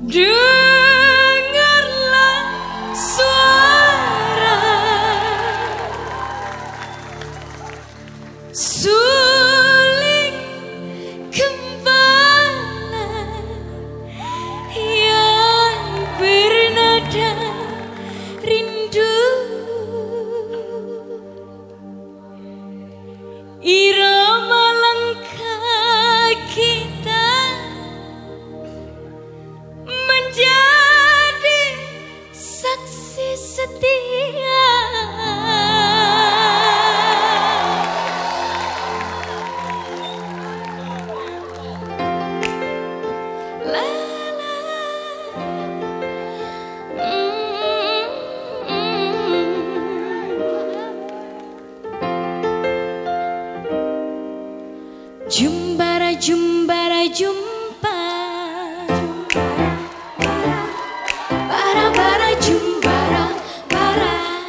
Dengarlah suara. Suling gembala Yang bernada rindu. Irama Jumbara jumbara jumpa